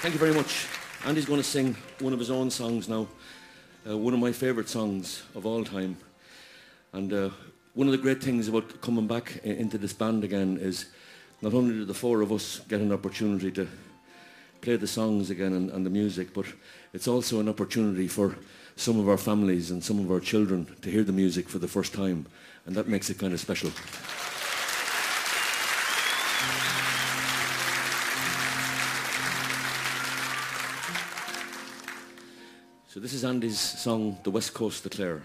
Thank you very much. Andy's going to sing one of his own songs now, uh, one of my favourite songs of all time. And uh, one of the great things about coming back into this band again is not only do the four of us get an opportunity to play the songs again and, and the music, but it's also an opportunity for some of our families and some of our children to hear the music for the first time, and that makes it kind of special. So this is Andy's song, The West Coast of Clare.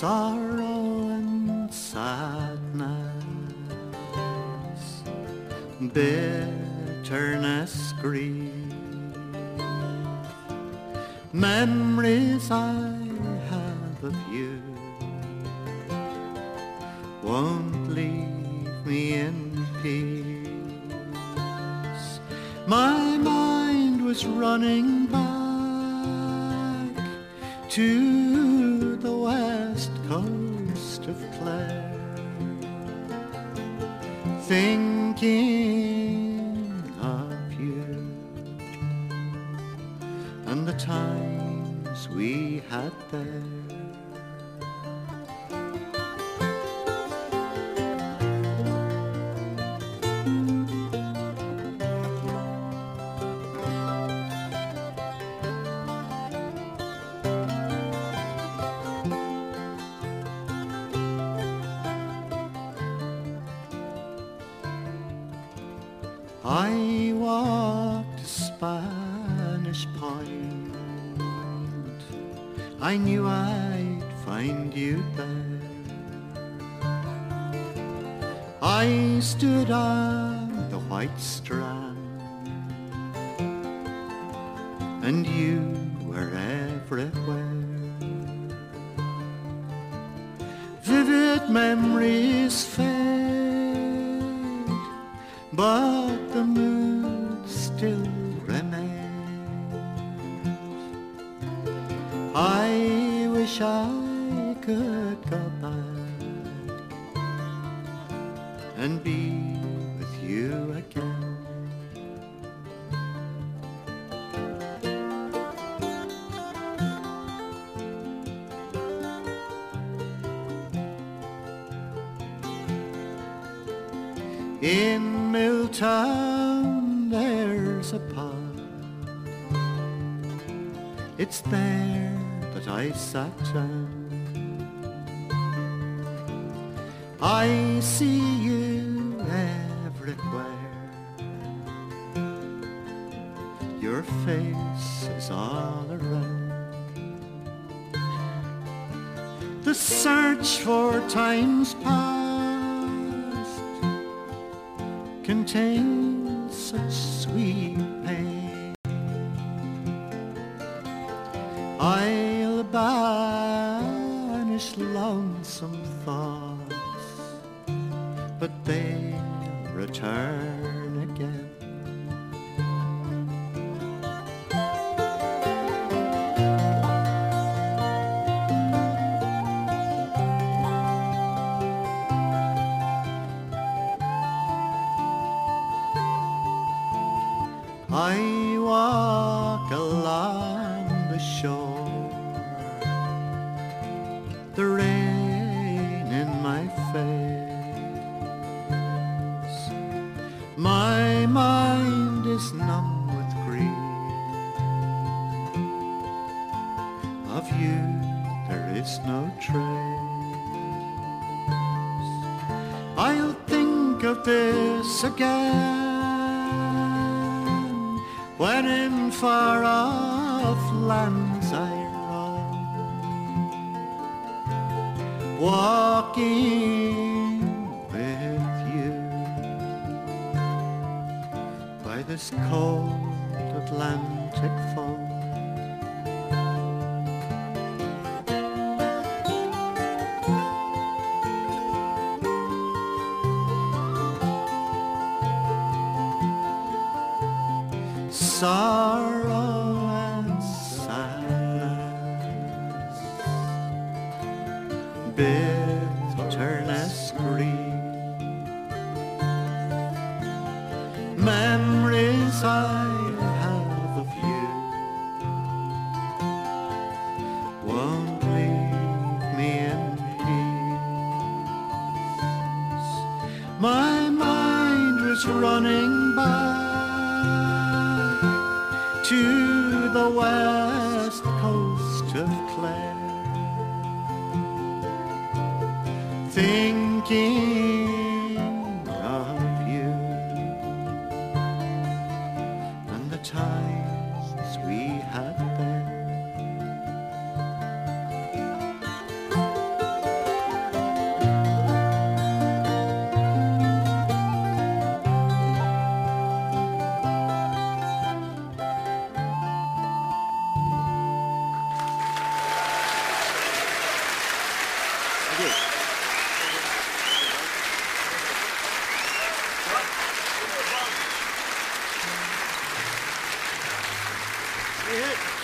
Sorrow and sadness, bitterness, grief, memories I have of you won't leave me in peace. My mind was running back to thinking of you and the times we had there. I walked a Spanish point. I knew I'd find you there. I stood on the white strand, and you were everywhere. Vivid memories fade, but I could go back and be with you again. In Milltown there's a pub. It's there that I sat down. I see you everywhere. Your face is all around. The search for times past contains such sweet pain. I'll banish lonesome thoughts, again. I walk along My mind is numb with grief. Of you there is no trace. I'll think of this again when in far off lands I roam, walking this cold Atlantic foam. sorrow and sadness, bitterness, to the west coast of Clare, thinking of you and the times hit.